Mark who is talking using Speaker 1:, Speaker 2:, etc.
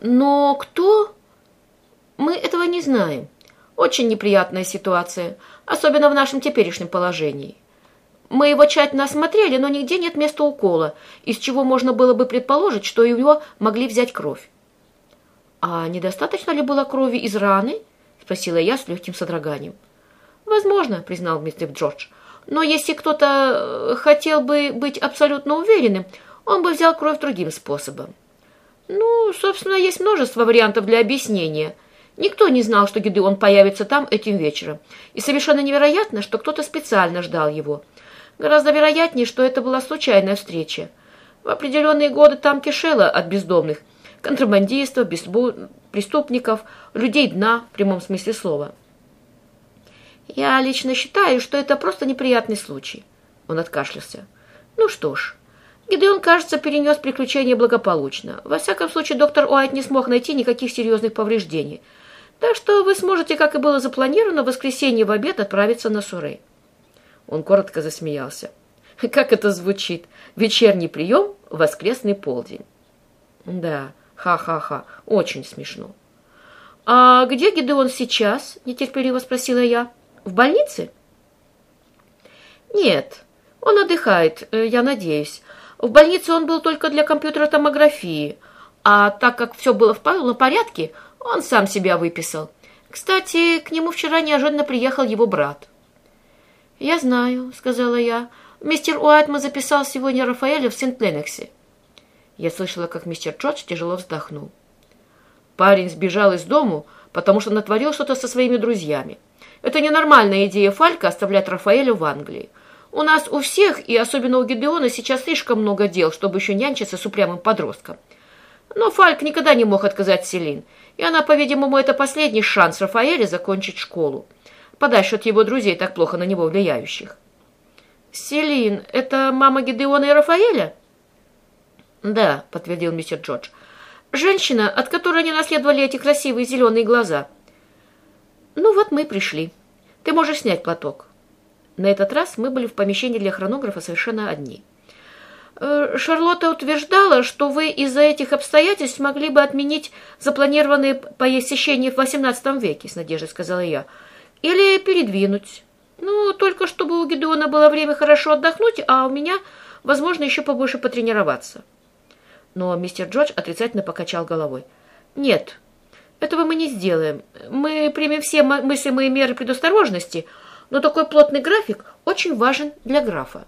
Speaker 1: Но кто? Мы этого не знаем. Очень неприятная ситуация, особенно в нашем теперешнем положении. Мы его тщательно осмотрели, но нигде нет места укола, из чего можно было бы предположить, что у него могли взять кровь. «А недостаточно ли было крови из раны?» – спросила я с легким содроганием. «Возможно», – признал мистер Джордж. «Но если кто-то э, хотел бы быть абсолютно уверенным, он бы взял кровь другим способом». «Ну, собственно, есть множество вариантов для объяснения. Никто не знал, что Гидеон появится там этим вечером, и совершенно невероятно, что кто-то специально ждал его». Гораздо вероятнее, что это была случайная встреча. В определенные годы там кишело от бездомных, контрабандистов, преступников, людей дна в прямом смысле слова. Я лично считаю, что это просто неприятный случай. Он откашлялся. Ну что ж, Гидеон, кажется, перенес приключение благополучно. Во всяком случае, доктор Уайт не смог найти никаких серьезных повреждений. Так что вы сможете, как и было запланировано, в воскресенье в обед отправиться на Сурей. Он коротко засмеялся. Как это звучит? Вечерний прием, воскресный полдень. Да, ха-ха-ха, очень смешно. «А где Гидеон сейчас?» – нетерпеливо спросила я. «В больнице?» «Нет, он отдыхает, э, я надеюсь. В больнице он был только для компьютеротомографии, а так как все было в порядке, он сам себя выписал. Кстати, к нему вчера неожиданно приехал его брат». «Я знаю», — сказала я. «Мистер Уайтман записал сегодня Рафаэля в Сент-Леноксе». Я слышала, как мистер Джордж тяжело вздохнул. Парень сбежал из дому, потому что натворил что-то со своими друзьями. Это ненормальная идея Фалька оставлять Рафаэля в Англии. У нас у всех, и особенно у Гидеона, сейчас слишком много дел, чтобы еще нянчиться с упрямым подростком. Но Фальк никогда не мог отказать Селин, и она, по-видимому, это последний шанс Рафаэля закончить школу подальше от его друзей, так плохо на него влияющих. «Селин, это мама Гидеона и Рафаэля?» «Да», — подтвердил мистер Джордж. «Женщина, от которой они наследовали эти красивые зеленые глаза». «Ну вот мы пришли. Ты можешь снять платок». На этот раз мы были в помещении для хронографа совершенно одни. «Э, «Шарлотта утверждала, что вы из-за этих обстоятельств могли бы отменить запланированные посещения в XVIII веке», — с надеждой сказала я. Или передвинуть. Ну, только чтобы у Гедеона было время хорошо отдохнуть, а у меня, возможно, еще побольше потренироваться. Но мистер Джордж отрицательно покачал головой. Нет, этого мы не сделаем. Мы примем все мыслимые меры предосторожности, но такой плотный график очень важен для графа.